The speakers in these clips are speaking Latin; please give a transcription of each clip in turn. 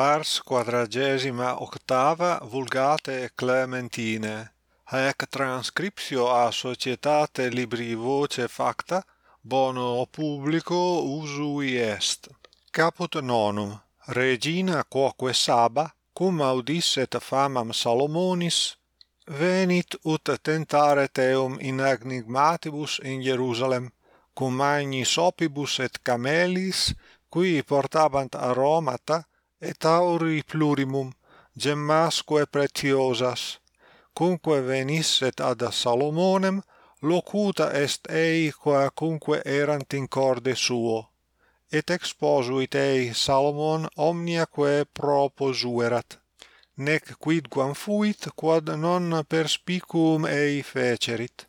pars quadragesima octava vulgate Clementine. Haec transcriptio a societate libri voce facta bono publico usui est. Caput nonum. Regina quoque Saba cum audisset famam Salomonis venit ut tentare teum in enigmatibus in Jerusalem cum magnis opibus et camelis qui portabant aromata et auri plurimum gemmasque pretiosas. Cumque venisset ad Salomonem locuta est ei qua cumque erant in corde suo. Et exposuit ei Salomon omnia quae proposuerat. Nec quidquam fuit quod non perspicuum ei fecerit.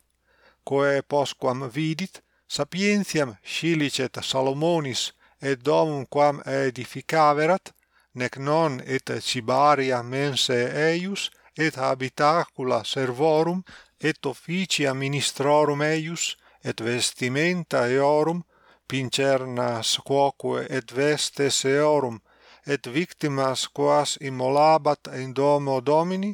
Quae posquam vidit sapientiam scilicet Salomonis et domum quam edificaverat nec non et cibaria mense eius et habitacula servorum et officia ministrorum eius et vestimenta eorum pincernas quoque et vestes eorum et victimas quas immolabat in domo domini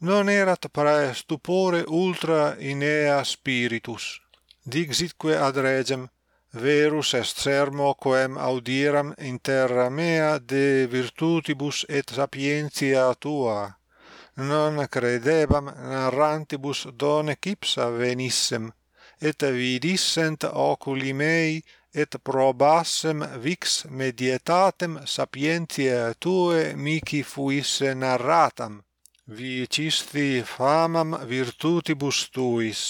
non erat prae stupore ultra in ea spiritus. Dixitque ad regem verus est sermo quem audiram in terra mea de virtutibus et sapientia tua. Non credebam narrantibus donec ipsa venissem et vidissent oculi mei et probassem vix medietatem sapientiae tuae mihi fuisse narratam. Vicisti famam virtutibus tuis.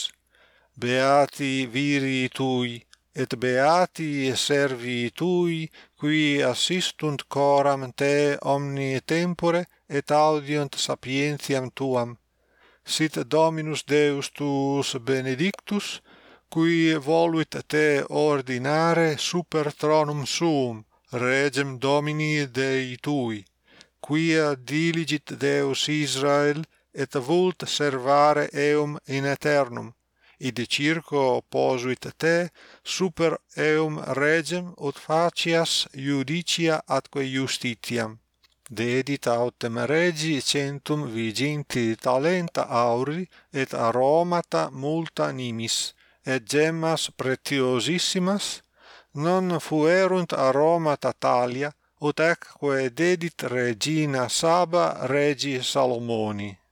Beati viri tui et beati servi tui qui assistunt coram te omni tempore et audiunt sapientiam tuam. Sit dominus deus tuus benedictus qui voluit te ordinare super tronum suum regem domini dei tui quia diligit deus israel et vult servare eum in aeternum id circo opposuit te super eum regem ut facias judicia atque justitiam. Dedit autem regi centum viginti talenta auri et aromata multa nimis et gemmas pretiosissimas non fuerunt aromata talia ut ecque dedit regina Saba regi Salomoni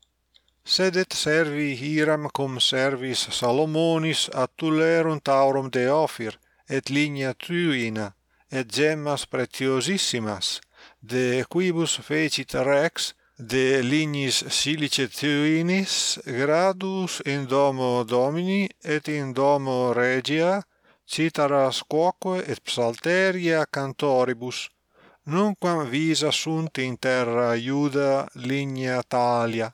sed et servi hiram cum servis Salomonis attulerunt aurum de Ophir, et ligna tuina, et gemmas pretiosissimas, de quibus fecit rex, de lignis silice tuinis gradus in domo domini et in domo regia citaras quoque et psalteria cantoribus. Nunquam visa sunt in terra iuda ligna talia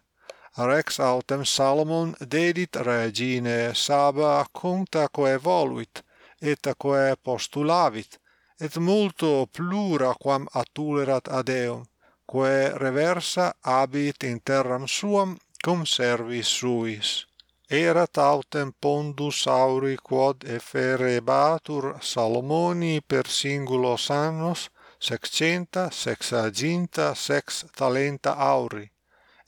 rex autem Salomon dedit regine Saba cunctaque voluit, etaque postulavit, et multo plura quam atulerat ad eum, quae reversa habit in terram suam cum servis suis. Erat autem pondus auri quod efferebatur Salomoni per singulos annos, sexcenta, sexaginta, sex talenta auri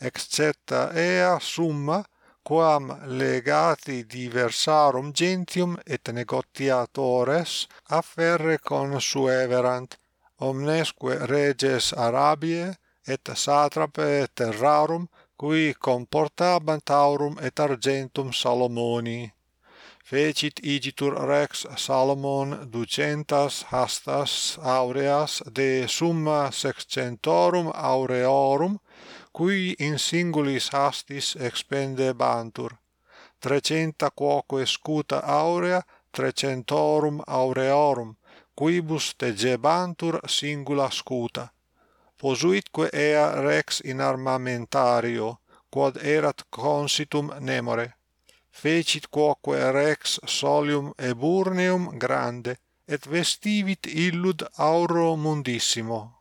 excepta ea summa quam legati diversarum gentium et negotiatores afferre consueverant omnesque reges Arabiae et satrape terrarum qui comportabant aurum et argentum Salomoni. Fecit igitur rex Salomon ducentas hastas aureas de summa sexcentorum aureorum cui in singulis hastis expendebantur trecenta quoque scuta aurea trecentorum aureorum quibus tegebantur singula scuta. Posuitque ea rex in armamentario quod erat consitum nemore. Fecit quoque rex solium eburneum grande et vestivit illud auro mundissimo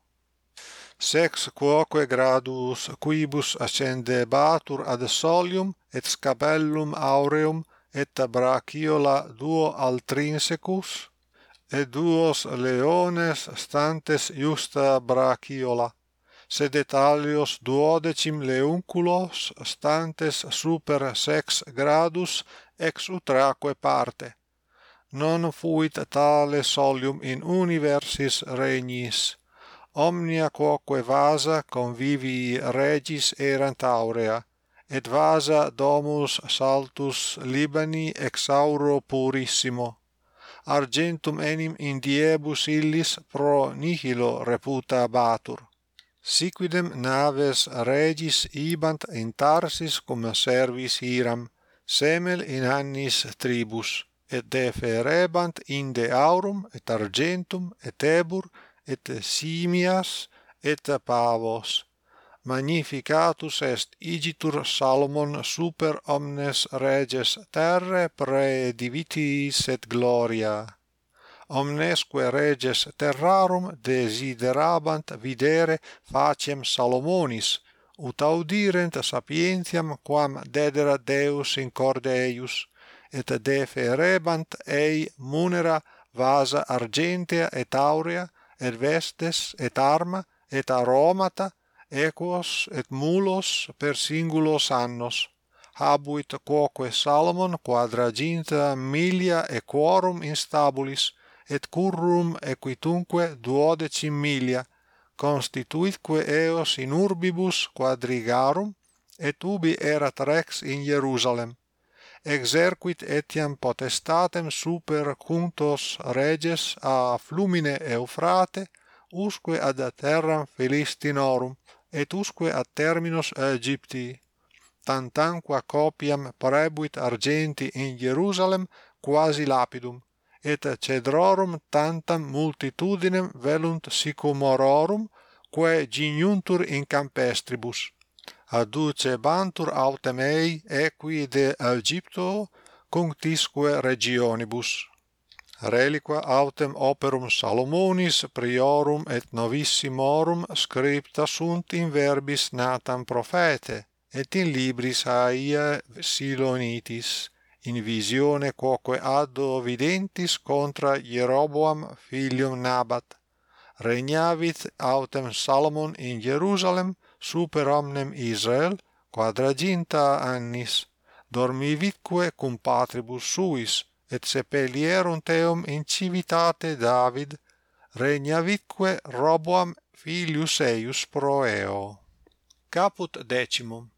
sex quoque gradus quibus ascendebatur ad solium et scapellum aureum et brachiola duo altrinsecus et duos leones stantes justa brachiola sed et alios duodecim leunculos stantes super sex gradus ex utraque parte. Non fuit tale solium in universis regnis omnia quoque vasa convivi regis erant aurea, et vasa domus saltus Libani exauro purissimo. Argentum enim in diebus illis pro nihilo reputa batur. Siquidem naves regis ibant in Tarsis cum servis Hiram, semel in annis tribus, et deferebant inde aurum et argentum et ebur et simias et pavos. Magnificatus est igitur Salomon super omnes reges terre pre divitiis et gloria. Omnesque reges terrarum desiderabant videre faciem Salomonis ut audirent sapientiam quam dedera Deus in corde eius et deferebant ei munera vasa argentea et aurea et vestes et arma et aromata equos et mulos per singulos annos. Habuit quoque Salomon quadraginta milia equorum instabulis et currum equitunque duodecim milia constituitque eos in urbibus quadrigarum et ubi erat rex in Hierusalem exerquit etiam potestatem super cuntos reges a flumine Eufrate, usque ad terram Philistinorum et usque ad terminos Aegypti Tantanqua copiam prebuit argenti in Hierusalem quasi lapidum, et cedrorum tantam multitudinem velunt sicumororum quae giniuntur in campestribus aducebantur autem ei equi de Aegypto cunctisque regionibus. Reliqua autem operum Salomonis priorum et novissimorum scripta sunt in verbis natam prophete, et in libris Aia Silonitis, in visione quoque addo videntis contra Jeroboam filium Nabat. Regnavit autem Salomon in Jerusalem super omnem Israel quadraginta annis dormivitque cum patribus suis et sepelierunt eum in civitate David regnavitque Roboam filius eius pro eo. Caput decimum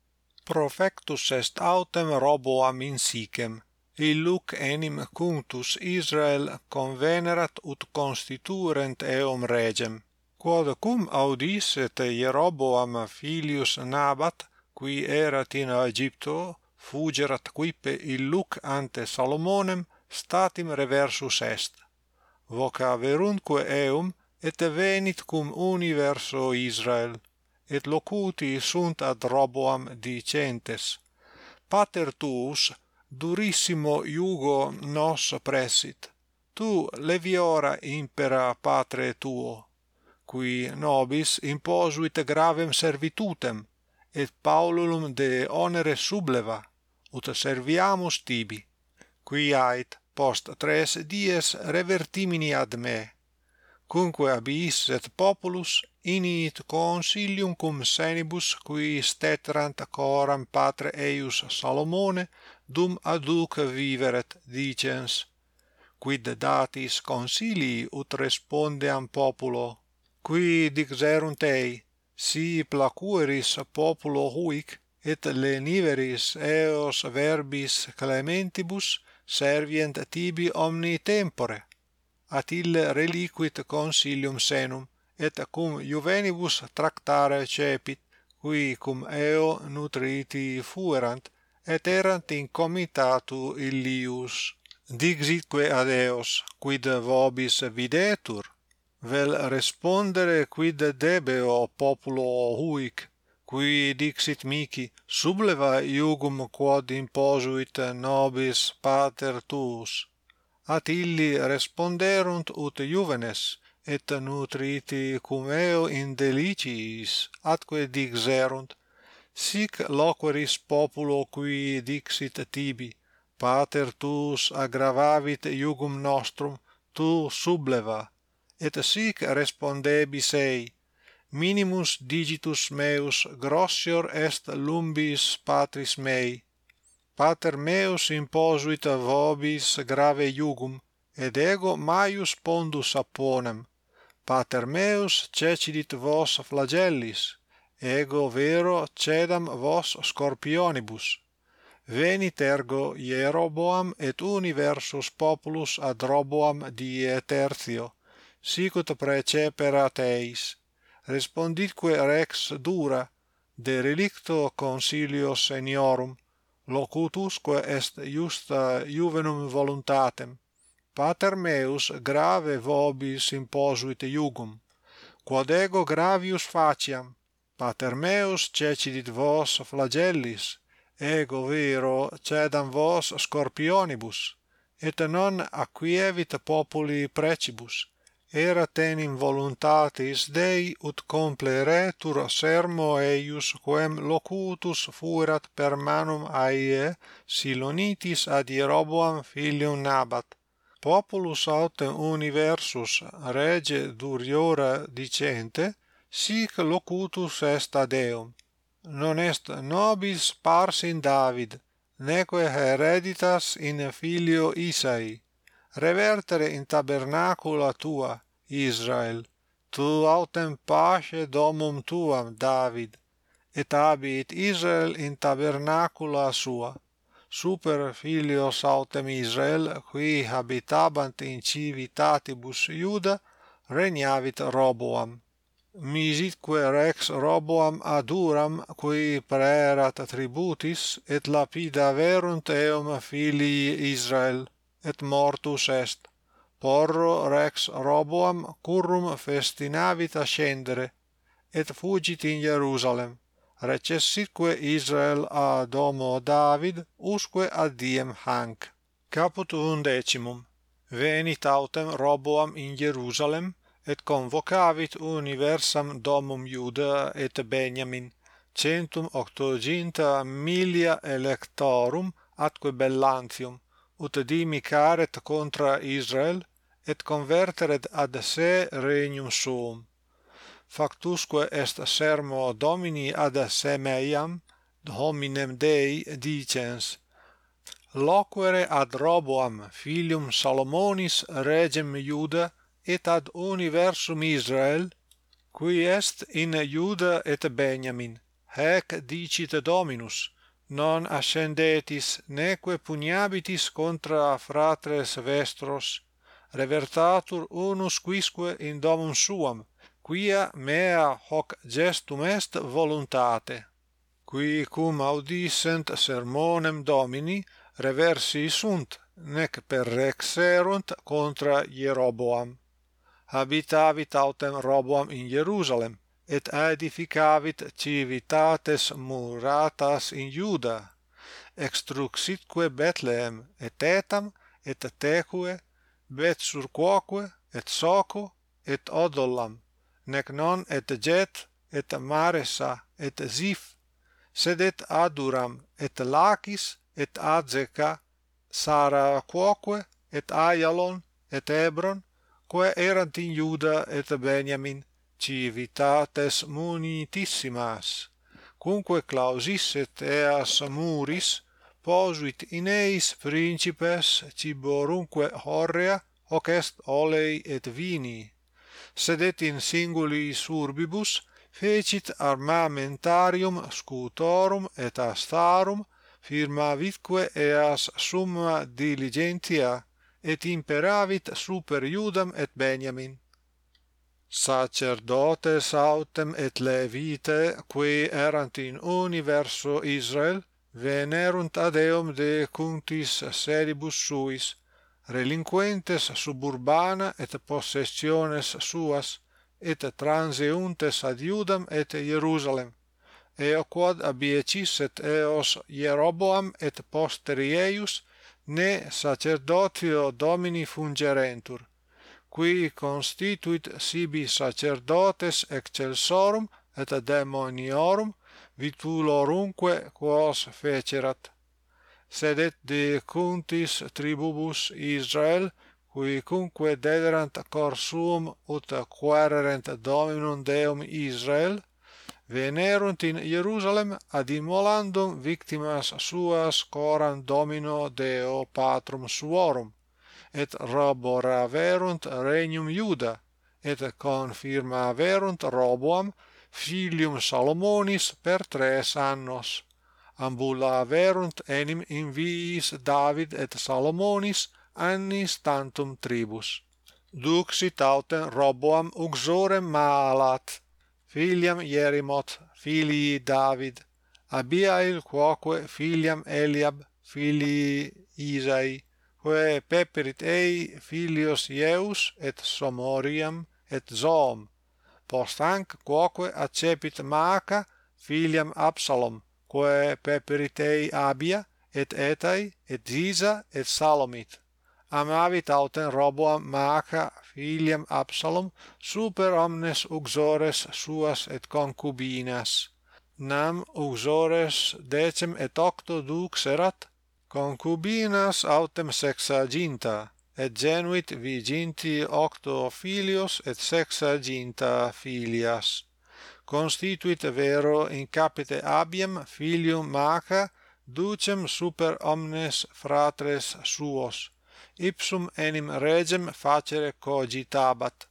profectus est autem Roboam in Sichem illuc enim cunctus Israel convenerat ut constiturent eum regem quodcum audis et Jeroboam filius Nabat, qui erat in Aegypto, fugerat quippe illuc ante Salomonem, statim reversus est. Vocaverunque eum, et venit cum universo Israel, et locuti sunt ad Roboam dicentes, Pater tuus, durissimo iugo nos pressit, tu leviora impera patre tuo, qui nobis imposuit gravem servitutem et paululum de onere subleva ut serviamus tibi qui ait post tres dies revertimini ad me. Cumque abiisset populus init consilium cum senibus qui stetrant coram patre eius Salomone dum aduc viveret dicens quid datis consilii ut respondeam populo? qui dixerunt ei si placueris populo huic et leniveris eos verbis clementibus servient tibi omni tempore at ille reliquit consilium senum et cum juvenibus tractare cepit qui cum eo nutriti fuerant et erant in comitatu illius. Dixitque ad eos quid vobis videtur? vel respondere quid debeo populo huic qui dixit mihi subleva iugum quod imposuit nobis pater tuus. At illi responderunt ut juvenes et nutriti cum eo in deliciis atque dixerunt sic loqueris populo qui dixit tibi pater tuus aggravavit iugum nostrum tu subleva et sic respondebis ei minimus digitus meus grossior est lumbis patris mei. Pater meus imposuit vobis grave iugum et ego maius pondus apponem. Pater meus cecidit vos flagellis ego vero cedam vos scorpionibus. Venit ergo Jeroboam et universus populus ad Roboam die tertio sicut preceperat eis responditque rex dura de relicto consilio seniorum locutusque est justa juvenum voluntatem pater meus grave vobis imposuit iugum quod ego gravius faciam pater meus cecidit vos flagellis ego vero cedam vos scorpionibus et non acquievit populi precibus eratenim voluntatis Dei ut compleretur sermo eius quem locutus fuerat per manum aie Silonitis ad Jeroboam filium Nabat. Populus autem universus rege duriora dicente sic locutus est ad eum. Non est nobis pars in David neque hereditas in filio Isai revertere in tabernacula tua, Israel, tu autem pace domum tuam, David, et habit Israel in tabernacula sua. Super filios autem Israel, qui habitabant in civitatibus Iuda, regnavit Roboam. Misitque rex Roboam aduram, qui praerat tributis, et lapida verunt eum filii Israel et mortus est. Porro rex Roboam currum festinavit ascendere et fugit in Jerusalem. Recessitque Israel a domo David usque ad diem hanc caput undecimum. Venit autem Roboam in Jerusalem et convocavit universam domum Iuda et Beniamin centum octoginta millia electorum atque bellantium ut dimi caret contra Israel, et converteret ad se regnum suum. Factusque est sermo Domini ad se meiam, hominem Dei dicens, loquere ad Roboam filium Salomonis regem Iuda et ad universum Israel, qui est in Iuda et Benjamin, hec dicit Dominus, non ascendetis neque pugnabitis contra fratres vestros revertatur unus quisque in domum suam quia mea hoc gestum est voluntate. Qui cum audissent sermonem domini reversi sunt nec per rex erunt contra Jeroboam. Habitavit autem Roboam in Jerusalem et aedificavit civitates muratas in Iuda, extruxitque Bethlehem et etam et teque bet surquoque et soco et odolam nec non et jet et maresa et ziph sed et aduram et Lachis et azeca saraquoque et aialon et hebron quae erant in Iuda et Beniamin civitates munitissimas cumque clausisset eas muris posuit in eis principes ciborumque horrea hoc est olei et vini. Sed et in singulis urbibus fecit armamentarium scutorum et astarum firmavitque eas summa diligentia et imperavit super Iudam et Beniamin sacerdotes autem et levite qui erant in universo Israel venerunt ad eum de cuntis seribus suis relinquentes suburbana et possessiones suas et transeuntes ad Iudam et Jerusalem eo quod abiecisset eos Jeroboam et posterieius ne sacerdotio Domini fungerentur qui constituit sibi sacerdotes excelsorum et demoniorum vitulorumque quos fecerat. Sed et de cuntis tribubus Israel qui cumque dederant cor suum ut quererent Dominum Deum Israel venerunt in Jerusalem ad immolandum victimas suas coram Domino Deo Patrum suorum et roboraverunt regnum Iuda et confirma verunt Roboam filium Salomonis per tres annos. Ambulaverunt enim in viis David et Salomonis annis tantum tribus. Duxit autem Roboam uxorem Maalat. Filiam Jerimoth filii David. Abiail quoque filiam Eliab filii Isai quae peperit ei filios Ieus et Somoriam et Zoom, post hanc quoque accepit Maaca filiam Absalom, quae peperit ei Abia et Etai et Ziza et Salomit. Amavit autem Roboam Maaca filiam Absalom super omnes uxores suas et concubinas. Nam uxores decem et octo duxerat, concubinas autem sexaginta et genuit viginti octo filios et sexaginta filias. Constituit vero in capite abiam filium maca, ducem super omnes fratres suos, ipsum enim regem facere cogitabat,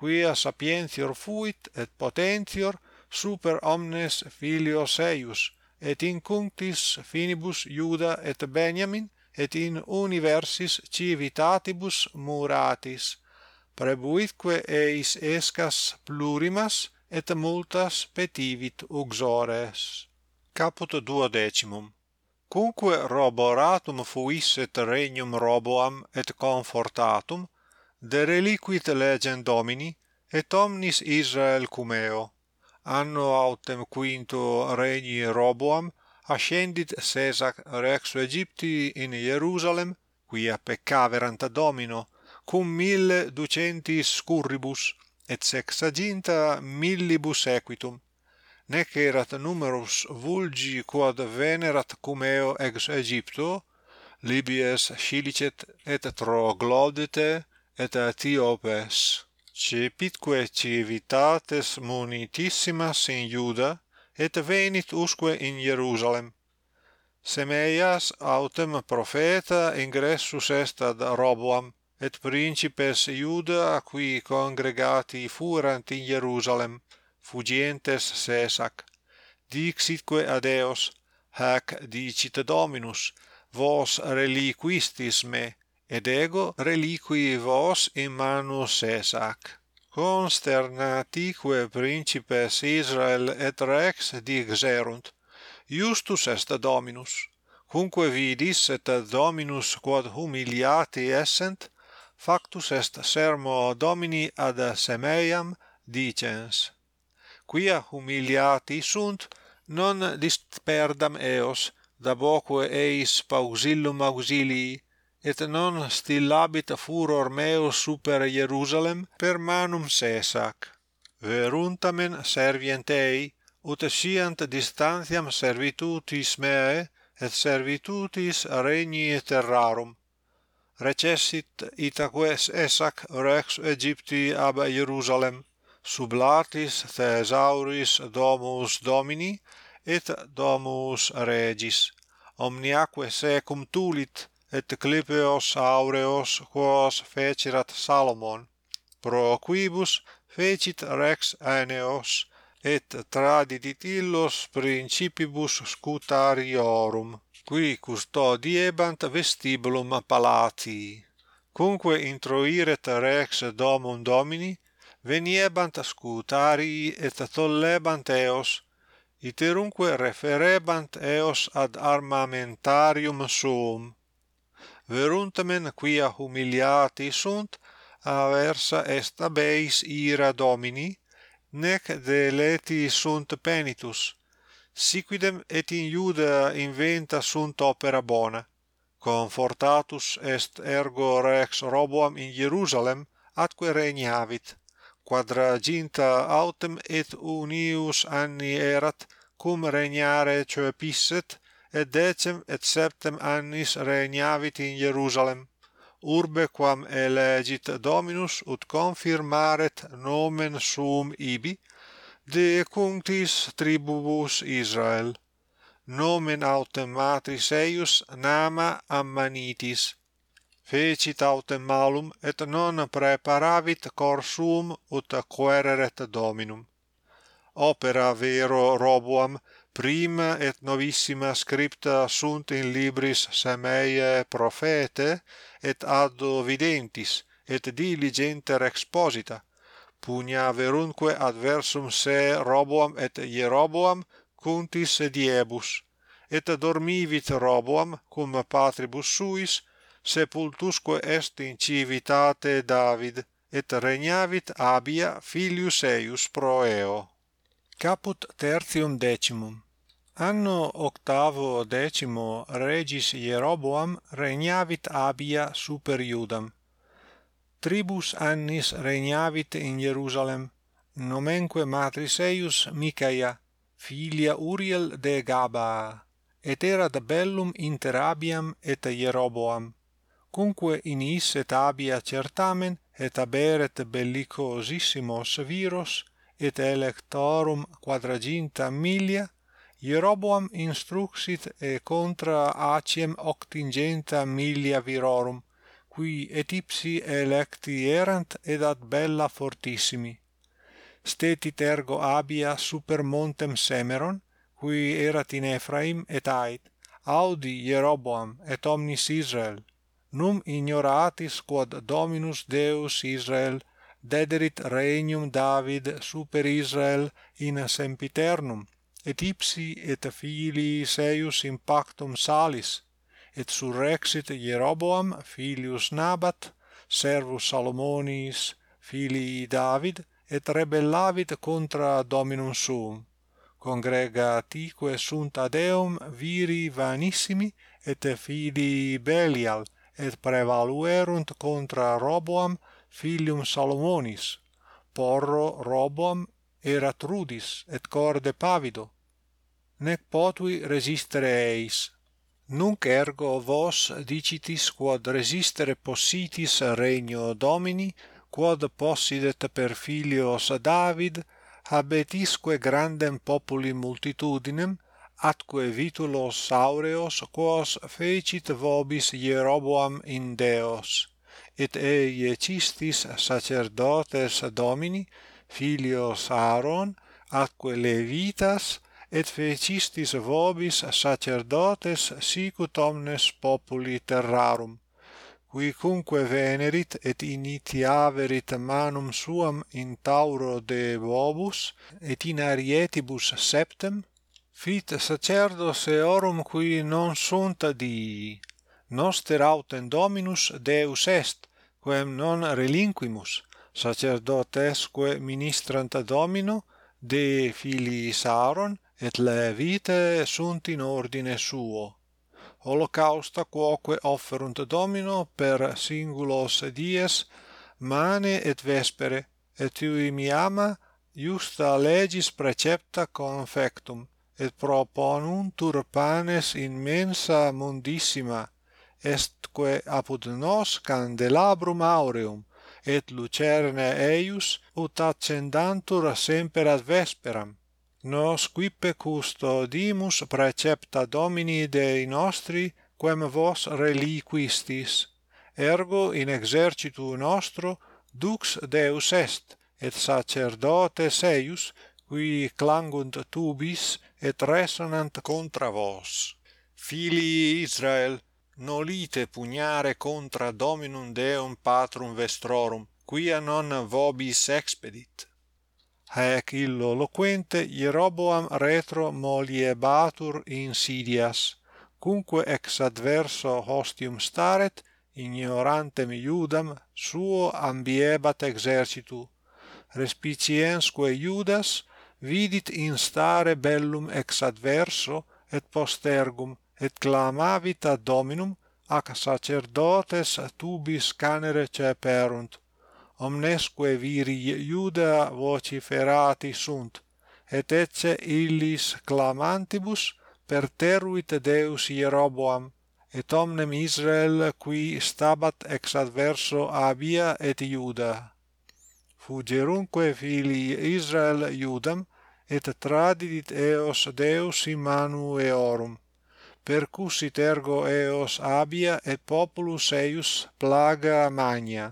quia sapientior fuit et potentior super omnes filios eius, et in cunctis finibus Iuda et Beniamin et in universis civitatibus muratis. Prebuitque eis escas plurimas et multas petivit uxores. Caput duodecimum. Cumque roboratum fuisset regnum roboam et confortatum de reliquit legend domini et omnis Israel cumeo anno autem quinto regni Roboam ascendit Sesac rex Egypti in Jerusalem quia peccaverant ad domino cum mille ducentis scurribus et sexaginta millibus equitum nec erat numerus vulgi quod venerat cum eo ex Egypto libies scilicet et troglodite et Etiopes. Cepitque civitates munitissimas in Iuda, et venit usque in Jerusalem. Semeias autem profeta ingressus est ad Roboam, et principes Iuda qui congregati furant in Jerusalem, fugientes Sesac. Dixitque ad eos, hac dicit Dominus, vos reliquistis me, et ego reliqui vos in manus esac consternatique principes Israel et rex dixerunt Iustus est dominus. Cumque vidis et dominus quod humiliati essent factus est sermo domini ad semeiam dicens. Quia humiliati sunt non disperdam eos daboque eis pausillum auxilii et non stillabit furor meo super Jerusalem per manum Sesac. Veruntamen servient ei, ut sciant distantiam servitutis meae, et servitutis regni terrarum. Recessit itaque Sesac rex Egypti ab Jerusalem, sublatis Thesauris domus Domini, et domus Regis. Omniaque secum tulit, et clipeos aureos quos fecerat Salomon, pro quibus fecit rex Aeneos, et tradidit illos principibus scutariorum, qui custodiebant vestibulum palatii. cumque introiret rex domum domini, veniebant scutarii et tollebant eos, iterumque referebant eos ad armamentarium suum, veruntamen quia humiliati sunt aversa est abeis ira domini nec deleti sunt penitus siquidem et in iuda inventa sunt opera bona confortatus est ergo rex roboam in Hierusalem atque regnavit quadraginta autem et unius anni erat cum regnare coepisset et decem et septem annis regnavit in Jerusalem urbe quam elegit Dominus ut confirmaret nomen suum ibi de cunctis tribubus Israel. Nomen autem matris eius nama ammanitis. Fecit autem malum et non preparavit cor suum ut quereret Dominum. Opera vero Roboam prima et novissima scripta sunt in libris Semeiae prophete et ad videntis et diligenter exposita pugna verunque adversum se Roboam et Jeroboam cuntis diebus. Et dormivit Roboam cum patribus suis sepultusque est in civitate David et regnavit Abia filius eius pro eo. Caput tertium decimum. Anno octavo decimo regis Jeroboam regnavit Abia super Iudam. Tribus annis regnavit in Jerusalem, nomenque matris eius Micaia, filia Uriel de Gabaa, et erat bellum inter Abiam et Jeroboam. cumque in is et Abia certamen et aberet bellicosissimos viros et electorum quadraginta milia Jeroboam instruxit e contra aciem octingenta milia virorum, qui et ipsi electi erant et ad bella fortissimi. Stetit ergo abia super montem Semeron, qui erat in Ephraim et ait, audi Jeroboam et omnis Israel, num ignoratis quod Dominus Deus Israel dederit regnum David super Israel in sempiternum, et ipsi et filii eius in pactum salis, et surrexit Jeroboam filius Nabat, servus Salomonis, filii David, et rebellavit contra Dominum suum. Congregatique sunt ad eum viri vanissimi et filii Belial, et prevaluerunt contra Roboam filium Salomonis, porro robom eratrudis et corde pavido, nec potui resistere eis. Nunc ergo vos dicitis quod resistere possitis regno Domini, quod possidet per filios David, habetisque grandem populi multitudinem, atque vitulos aureos quos fecit vobis Jeroboam in Deos et eiecitis sacerdotes Domini, filios Aaron, atque Levitas, et fecistis vobis sacerdotes sicut omnes populi terrarum, quicunque venerit et initiaverit manum suam in tauro de bovus et in arietibus septem, fit sacerdos eorum qui non sunt dii, noster autem Dominus Deus est, quem non relinquimus sacerdotesque ministranta Domino de filii Saron et Levite sunt in ordine suo. Holocausta quoque offerunt Domino per singulos dies mane et vespere et iui miama iusta legis precepta confectum et proponuntur panes in mensa mundissima estque apud nos candelabrum aureum et lucerne eius ut accendantur semper ad vesperam. Nos quippe custodimus praecepta domini dei nostri quem vos reliquistis. Ergo in exercitu nostro dux deus est et sacerdotes eius qui clangunt tubis et resonant contra vos. Filii Israel nolite pugnare contra dominum deum patrum vestrorum quia non vobis expedit. Haec illo loquente Jeroboam retro moliebatur insidias cumque ex adverso hostium staret ignorantem iudam suo ambiebat exercitu. Respiciensque iudas vidit instare bellum ex adverso et postergum et clamavit ad Dominum ac sacerdotes tubis canere ceperunt. Omnesque viri Iuda vociferati sunt et ecce illis clamantibus perteruit Deus Jeroboam et omnem Israel qui stabat ex adverso Abia et Iuda. Fugerunque filii Israel Iudam et tradidit eos Deus in manu eorum percussit ergo eos abia et populus eius plaga magna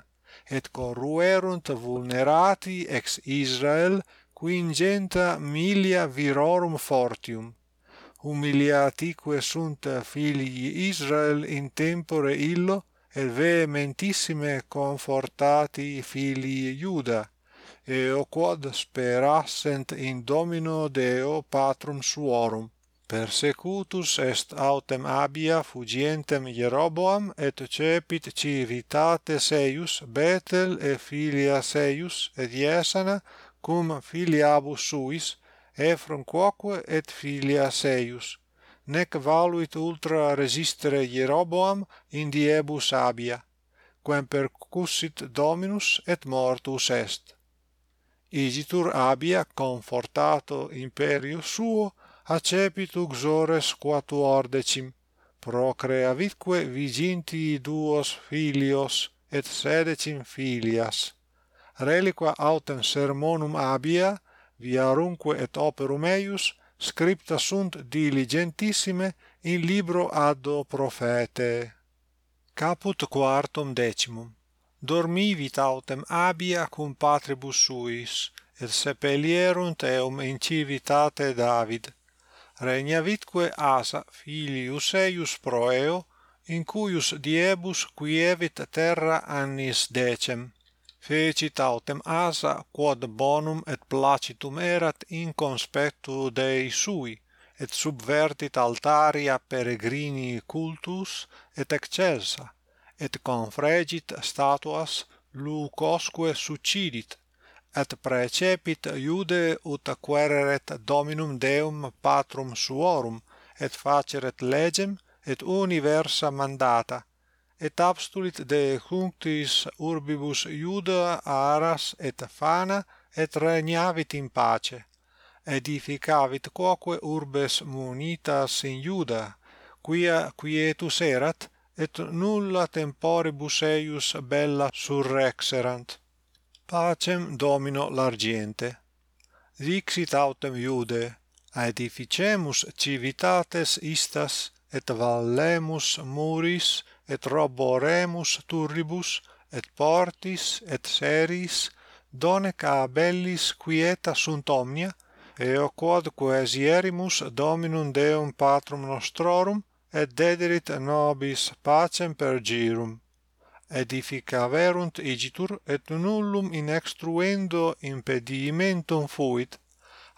et corruerunt vulnerati ex Israel quingenta milia virorum fortium humiliatique sunt filii Israel in tempore illo et vehementissime confortati filii Iuda eo quod sperassent in domino Deo patrum suorum. Persecutus est autem abia fugientem Jeroboam et cepit civitate eius Betel et filia eius et Iesana cum filiabus suis Ephron quoque et filia eius nec valuit ultra resistere Jeroboam in diebus abia quem percussit Dominus et mortus est. Igitur abia confortato imperio suo accepitu xores quatuordecim, procreavitque viginti duos filios et sedecim filias. Reliqua autem sermonum abia, viarumque et operum eius, scripta sunt diligentissime in libro addo profete. Caput quartum decimum. Dormivit autem abia cum patribus suis, et sepelierunt eum in civitate David, regnavitque Asa filius eius Proeo in cuius diebus quievit terra annis decem. Fecit autem Asa quod bonum et placitum erat in conspectu Dei sui et subvertit altaria peregrini cultus et excelsa et confregit statuas lucosque succidit et praecepit iude ut acquereret dominum deum patrum suorum et faceret legem et universa mandata. Et abstulit de cunctis urbibus iuda aras et fana et regnavit in pace. Edificavit quoque urbes munitas in iuda quia quietus erat et nulla temporibus eius bella surrexerant. Pacem Domino largiente. Dixit autem Iude, aedificemus civitates istas, et vallemus muris, et roboremus turribus, et portis, et seris, donec a bellis quieta sunt omnia, eo quod quaesierimus Dominum Deum Patrum nostrorum, et dederit nobis pacem per girum edificaverunt igitur et nullum in extruendo impedimentum fuit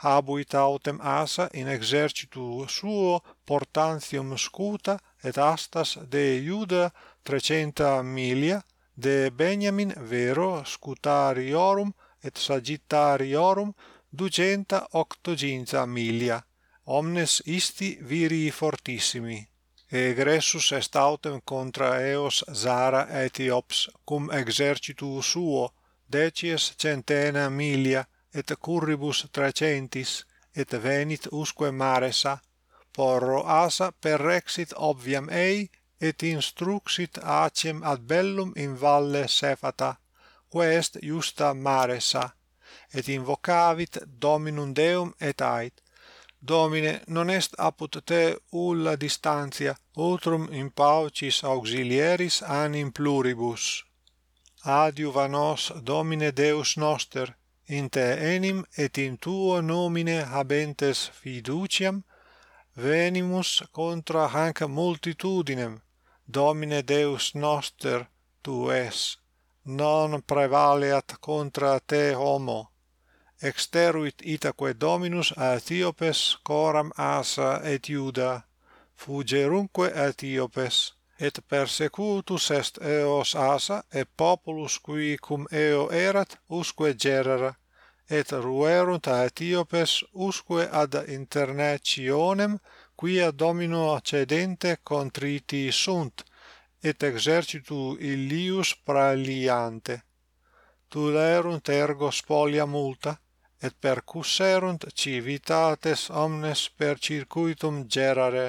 habuit autem asa in exercitu suo portantium scuta et astas de Iuda trecenta milia de Benjamin vero scutariorum et sagittariorum ducenta octoginta milia. Omnes isti viri fortissimi egressus est autem contra eos Zara Etiops, cum exercitu suo decies centena milia, et curribus trecentis, et venit usque maresa, porro asa perrexit obviam ei, et instruxit acem ad bellum in valle Sephata quae justa maresa, et invocavit Dominum Deum et ait, Domine, non est apud te ulla distantia, utrum in paucis auxilieris anim pluribus. Adiuva nos, Domine Deus noster, in te enim et in tuo nomine habentes fiduciam, venimus contra hanc multitudinem, Domine Deus noster, tu es, non prevaleat contra te homo, exteruit itaque dominus a Ethiopes coram asa et Iuda, fugerunque Ethiopes, et persecutus est eos asa et populus qui cum eo erat usque gerera, et ruerunt a Ethiopes usque ad interne Cionem, quia domino cedente contriti sunt, et exercitu illius praeliante. Tulerunt ergo spolia multa, et percusserunt civitates omnes per circuitum gerare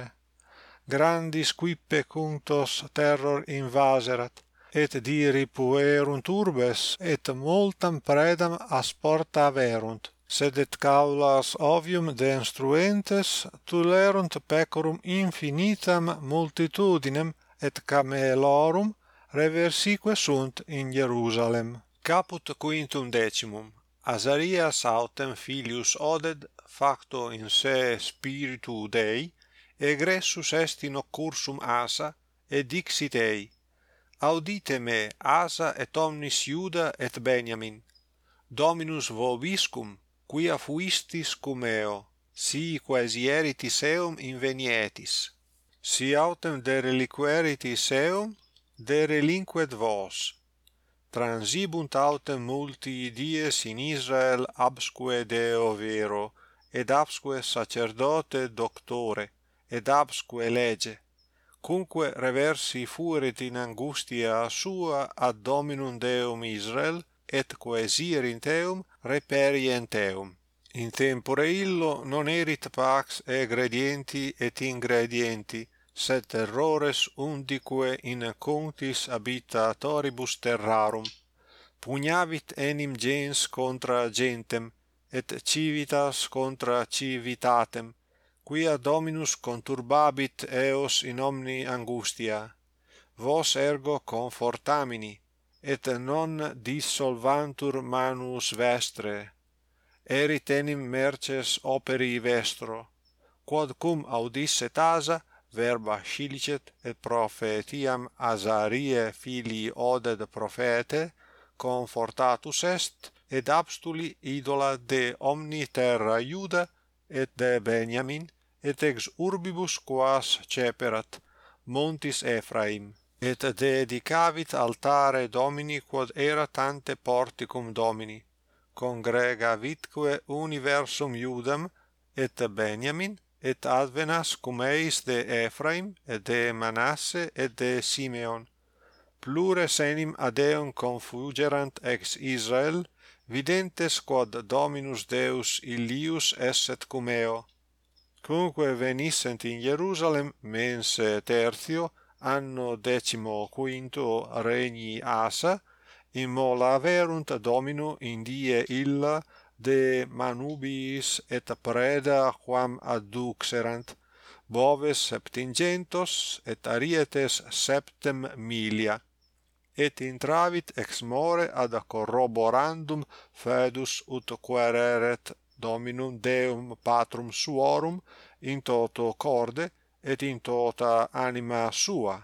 grandis quippe cuntos terror invaserat et diri puerunt urbes et multam predam asporta averunt sed et caulas ovium denstruentes tulerunt pecorum infinitam multitudinem et camelorum reversique sunt in Hierusalem caput quintum decimum. Azarias autem filius Oded facto in se spiritu Dei egressus est in occursum Asa et dixit ei. Audite me Asa et omnis Iuda et Beniamin Dominus vobiscum quia fuistis cum eo si quasi eritis eum invenietis si autem de reliqueritis eum de relinquet vos transibunt autem multi dies in Israel absque Deo vero, ed absque sacerdote doctore, ed absque lege, cumque reversi fuerit in angustia sua ad Dominum Deum Israel, et coesirint eum reperient eum. In tempore illo non erit pax egredienti et ingredienti, sed errores undique in contis habitatoribus terrarum. Pugnavit enim gens contra gentem et civitas contra civitatem quia dominus conturbabit eos in omni angustia. Vos ergo confortamini et non dissolvantur manus vestre. Erit enim merces operi vestro quod cum audisset asa verba scilicet et prophetiam Azarie filii Oded prophete confortatus est et abstuli idola de omni terra Iuda et de Benjamin et ex urbibus quas ceperat montis Ephraim et dedicavit altare Domini quod erat ante porticum Domini congregavitque universum Iudam et Benjamin et advenas cum eis de Ephraim, et de Manasse, et de Simeon. Plures enim ad eon confugerant ex Israel, videntes quod Dominus Deus Ilius esset cum eo. Cumque venissent in Jerusalem mense tertio, anno decimo quinto regni Asa, immola verunt Domino in die illa de manubis et preda quam adduxerant boves septingentos et arietes septem milia et intravit ex more ad corroborandum fedus ut quereret dominum deum patrum suorum in toto corde et in tota anima sua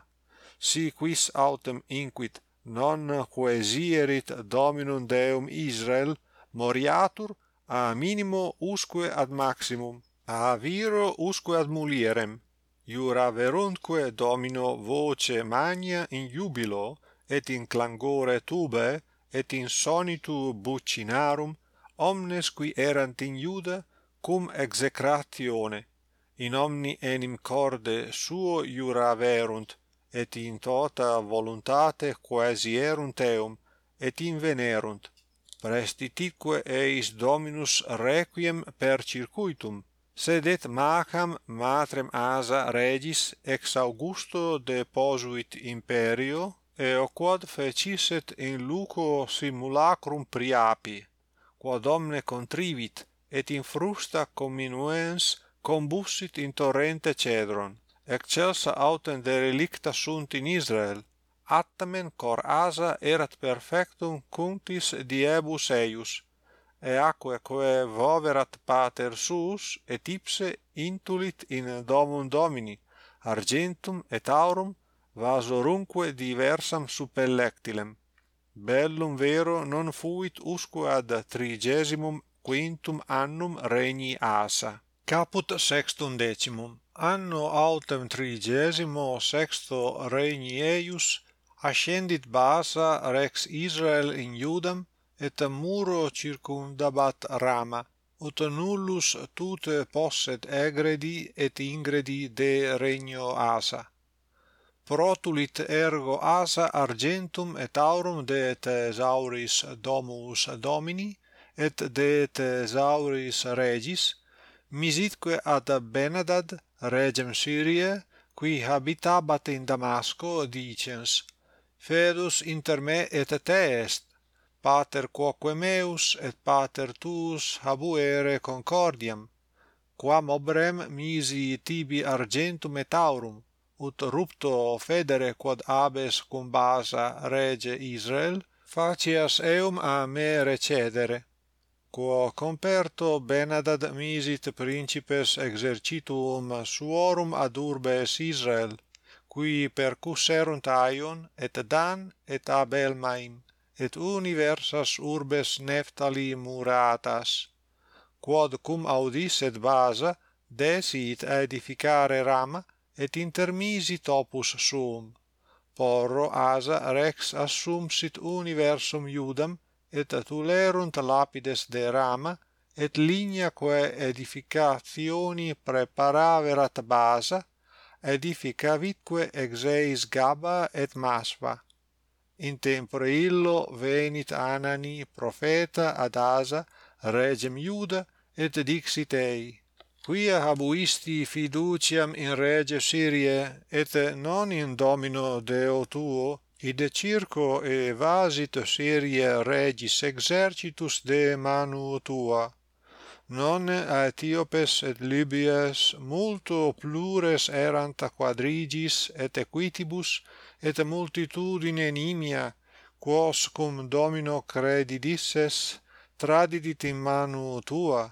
si quis autem inquit non quaesierit dominum deum Israel moriatur a minimo usque ad maximum, a viro usque ad mulierem, iura veruntque domino voce magna in jubilo, et in clangore tube, et in sonitu buccinarum, omnes qui erant in Iuda, cum execratione, in omni enim corde suo iuraverunt, et in tota voluntate quaesierunt eum, et invenerunt, Prestititque eis Dominus requiem per circuitum, sedet macam matrem Asa regis ex Augusto deposuit imperio, eo quod fecisset in luco simulacrum Priapi, quod omne contrivit et in frusta comminuens combussit in torrente Cedron excelsa autem derelicta sunt in Israel attamen cor asa erat perfectum cuntis diebus eius, eaque quae voverat pater suus et ipse intulit in domum domini argentum et aurum vasorumque diversam suppellectilem. Bellum vero non fuit usque ad trigesimum quintum annum regni Asa. Caput sextum decimum. Anno autem trigesimo sexto regni eius ascendit Baasa rex Israel in Iudam, et muro circumdabat Rama, ut nullus tute posset egredi et ingredi de regno Asa. Protulit ergo Asa argentum et aurum de Thesauris domus Domini, et de Thesauris regis, misitque ad Benadad, regem Syriae, qui habitabat in Damasco, dicens, fedus inter me et te est pater quoque meus et pater tuus habuere concordiam quam obrem misi tibi argentum et aurum ut rupto federe quod abes cum basa rege Israel facias eum a me recedere. Quo comperto Benadad misit principes exercitum suorum ad urbes Israel qui percusserunt aion et Dan et Abel Maim et universas urbes Nephtali muratas quod cum audis et Basa desit edificare Rama et intermisit opus suum porro Asa rex assumsit universum Iudam et tulerunt lapides de Rama et lignia quae edificationi preparaverat Basa edificavitque exeis Gaba et Masva. In tempore illo venit Anani profeta ad Asa, regem Iuda, et dixit ei, Quia habuisti fiduciam in rege Syrie, et non in domino Deo tuo, Id circo vasit Syrie regis exercitus de manu tua non a Etiopes et Libias multo plures erant a quadrigis et equitibus et multitudine nimia quos cum domino credidisses tradidit in manu tua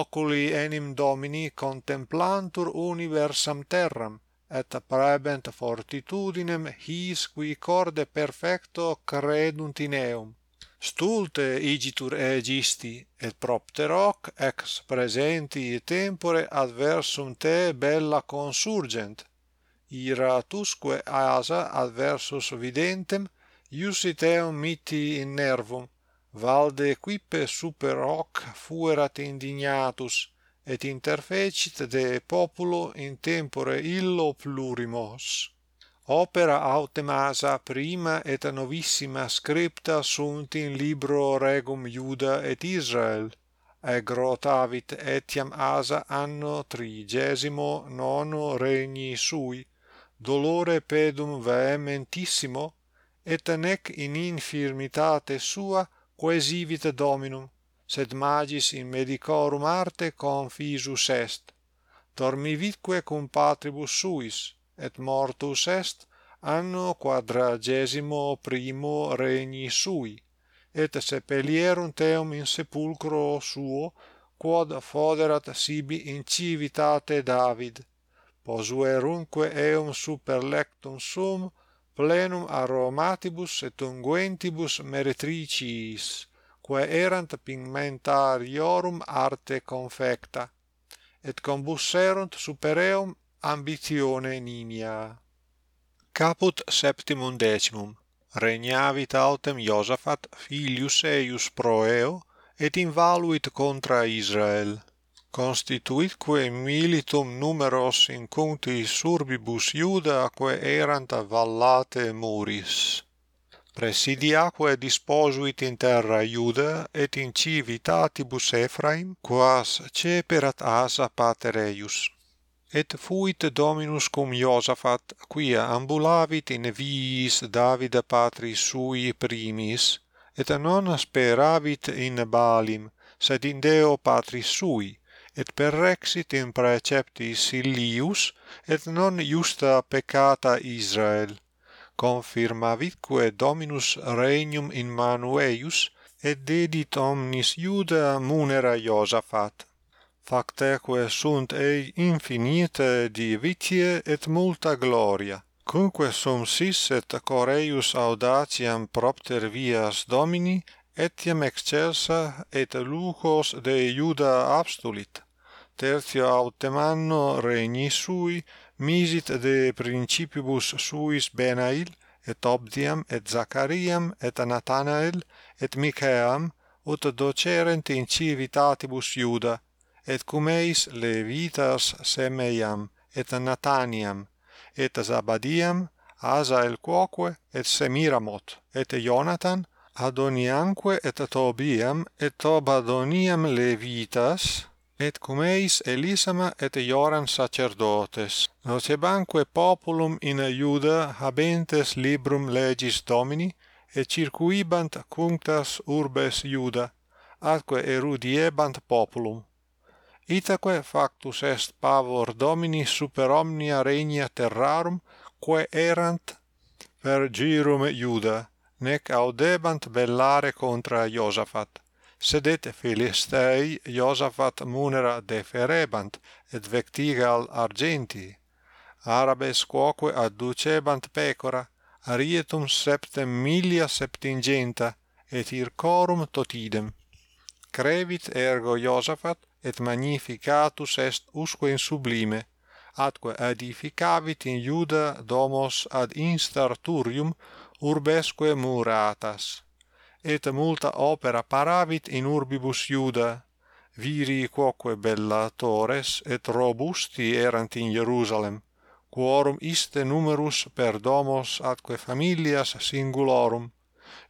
oculi enim domini contemplantur universam terram et praebent fortitudinem his qui corde perfecto credunt in eum stulte igitur aegisti et propter hoc ex presenti tempore adversum te bella consurgent. Ira tusque asa adversus videntem iussi teum miti in nervum valde quippe super hoc fuerat indignatus et interfecit de populo in tempore illo plurimos opera autemasa prima et novissima scripta sunt in libro regum Iuda et Israel Egrotavit etiam asa anno trigesimo nono regni sui dolore pedum vehementissimo et nec in infirmitate sua coesivit dominum sed magis in medicorum arte confisus est dormivitque cum patribus suis et mortus est anno quadragesimo primo regni sui et sepelierunt eum in sepulcro suo quod foderat sibi in civitate David. Posuerunque eum super lectum sum plenum aromatibus et unguentibus meretriciis quae erant pigmentariorum arte confecta. Et combusserunt super eum ambitione nimia caput septimum decimum regnavit autem Iosafat filius eius proeo et invaluit contra Israel. Constituitque militum numeros in contis surbibus Iuda quae erant vallate muris. Presidiaque disposuit in terra Iuda et in civitatibus Ephraim quas ceperat Asa pater eius. Et fuit Dominus cum Iosafat, quia ambulavit in viis Davida patris sui primis, et non speravit in Balim, sed in Deo patris sui, et perrexit in praeceptis Ilius, et non iusta peccata Israel. Confirmavitque Dominus regnum in manu eius, et dedit omnis Iuda munera Iosafat, facteque sunt ei infinite divitie et multa gloria, cumque sum sis et coreius audaciam propter vias Domini, etiam excelsa et lucos de Iuda abstulit. Tertio autem anno regni sui, misit de principibus suis Benail, et Obdiam, et zachariam et Nathanael, et Micaeam, ut docerent in civitatibus Iuda, et cum eis levitas semeiam et nataniam et zabadiam asael quoque et semiramot et jonathan adonianque et tobiam et tobadoniam levitas et cum eis Elisama et Ioram sacerdotes. Nocebanque populum in Iuda habentes librum legis Domini et circuibant cunctas urbes Iuda atque erudiebant populum. Itaque factus est pavor Domini super omnia regna terrarum, quae erant per girum Iuda, nec audebant bellare contra Iosafat. Sedet Philistei Iosafat munera deferebant, et vectigal argenti. Arabes quoque adducebant pecora, arietum septem milia septingenta, et ircorum totidem. Crevit ergo Iosafat, et magnificatus est usque in sublime, atque edificavit in Iuda domos ad instarturium urbesque muratas. Et multa opera paravit in urbibus Iuda, viri quoque bellatores et robusti erant in Jerusalem, quorum iste numerus per domos atque familias singulorum.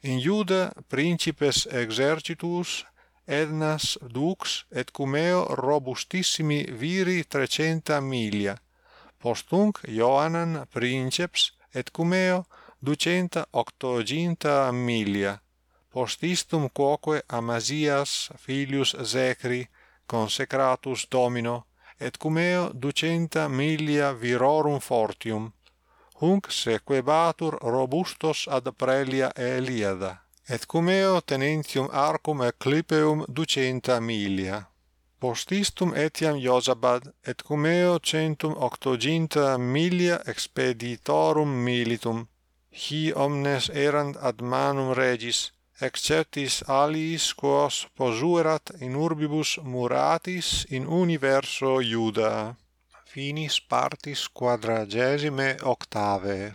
In Iuda principes exercitus Ednas dux et cumeo robustissimi viri trecenta milia. Postunc Ioannan princeps et cumeo ducenta octoginta milia. Postistum quoque Amasias filius Zechri consecratus Domino et cumeo ducenta milia virorum fortium. Hunc sequebatur robustos ad Prelia Eliada et cumeo tenentium arcum eclipeum ducenta milia. Post istum etiam Iosabad, et cumeo centum octoginta milia expeditorum militum. Hi omnes erant ad manum regis, exceptis aliis quos posuerat in urbibus muratis in universo Iuda. Finis partis quadragesime octave.